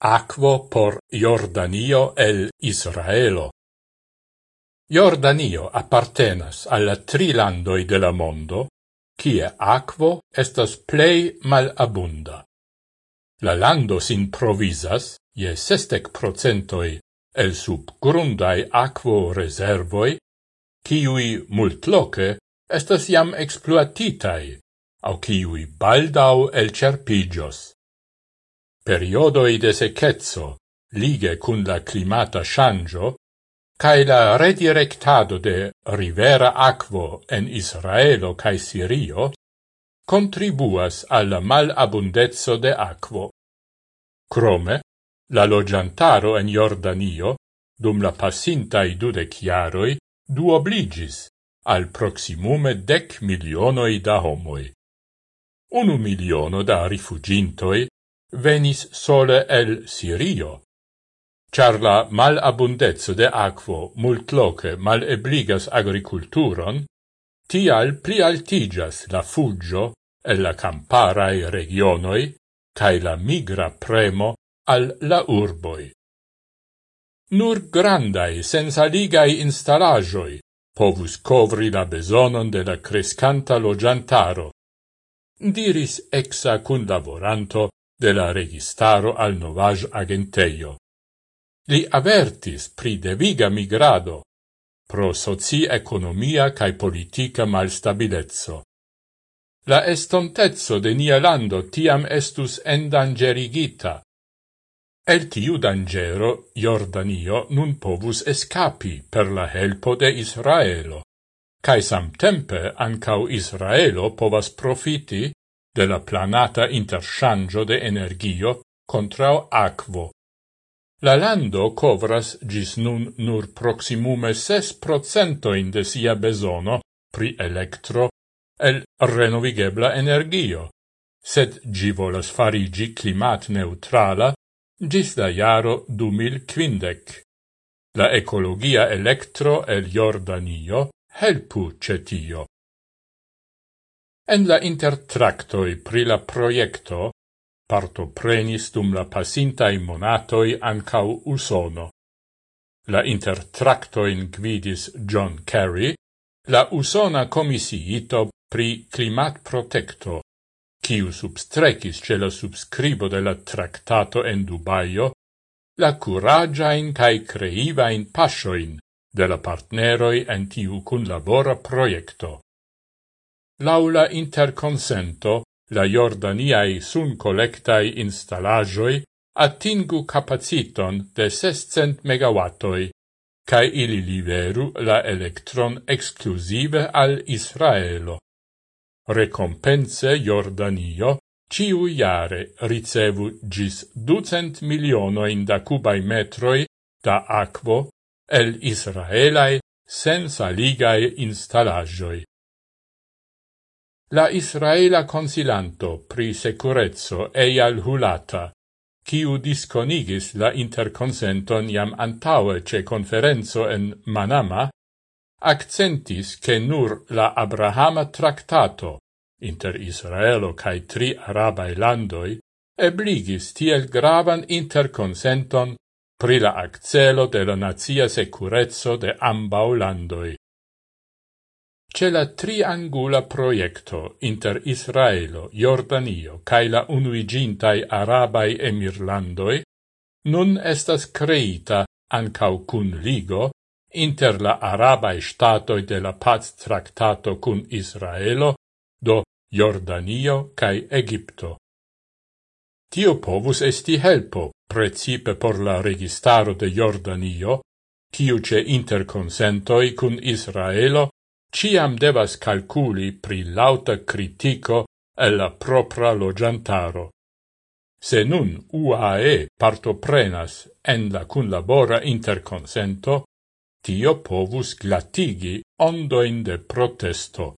Aquo por Jordanio el Israelo. Jordanio appartenas alla tri landoi de la mondo, kie aquo estas plei malabunda. La lando sin provisas, je sestec procentoi el subgrundai aquo reservoi, ciui multloce estas jam exploatitai, au kiui baldau el cerpigios periodoi de secezzo, lige cun la climata shangio, cae la redirectado de rivera aquo en Israelo cae Sirio, contribuas alla malabundezzo de aquo. Crome, la logiantaro en Jordanio, dum la passintai chiaroi iaroi, duobligis al proximume dec milionoi da homoi. Unu miliono da rifugintoi venis sole el Sirio, char la abundezzo de aquo multloque mal ebligas agriculturon, tial pli altigas la fuggio e la camparae regionoi cae la migra premo al la urboi. Nur grandai, sensaligai installajoi povus covri la besonon de la crescanta logiantaro, diris exa cun lavoranto de la registaro al novage agenteio. Li avertis pri deviga migrado pro soci-economia cae politica malstabilezzo. La estontezzo de nia lando tiam estus endangerigita. El tiu dangero Jordanio nun povus escapi per la helpo de Israelo, cae samtempe ancau Israelo povas profiti de la planata interchangio de energio contrao aquo. La lando covras gis nun nur proximume 6% in de sia besono pri electro el renovigebla energio, sed gi volas farigi climat neutrala gis da jaro 2015. La ecologia electro el Jordanio helpu cetio. En la intertractoi pri la proiecto parto prenis dum la pasintai monatoi ancau Usono. La intertractoin gvidis John Kerry, la Usona comisiito pri climat protecto, quiu substrecis ce la subscribo de la tractato en Dubaio, la curagiain cae creivain pasioin de la partneroi en tiu cun labora proiecto. Laula interconsento, la Jordaniae sun collectai installagioi attingu capaciton de 600 megawattoi, cae ili liveru la electron exclusive al Israelo. Recompense Jordanio ciu iare ricevu gis ducent milionoin da cubai metroi da aquo el Israelae senza ligae installagioi la Israela consilanto pri securezzo Eyal Hulata, kiu disconigis la interconsenton jam antaue ce conferenzo en Manama, accentis che nur la Abrahama tractato inter Israelo cae tri arabae landoi ebligis tiel gravan interconsenton pri la accelo de la nazia securezzo de ambau landoi ce la triangula proiecto inter Israelo, Jordanio cae la unuigintai Arabai Emirlandoi, nun estas creita ancau cun ligo inter la Arabai statoi de la Paz Tractato cun Israelo, do Jordanio cae Egipto. Tio povus esti helpo, precipe por la registaro de Jordanio, ciuce interconsentoi cun Israelo ciam devas calculi pri lauta critico e la propra logiantaro. Se nun UAE partoprenas en la cunlabora interconsento, tio povus glatigi ondoin de protesto.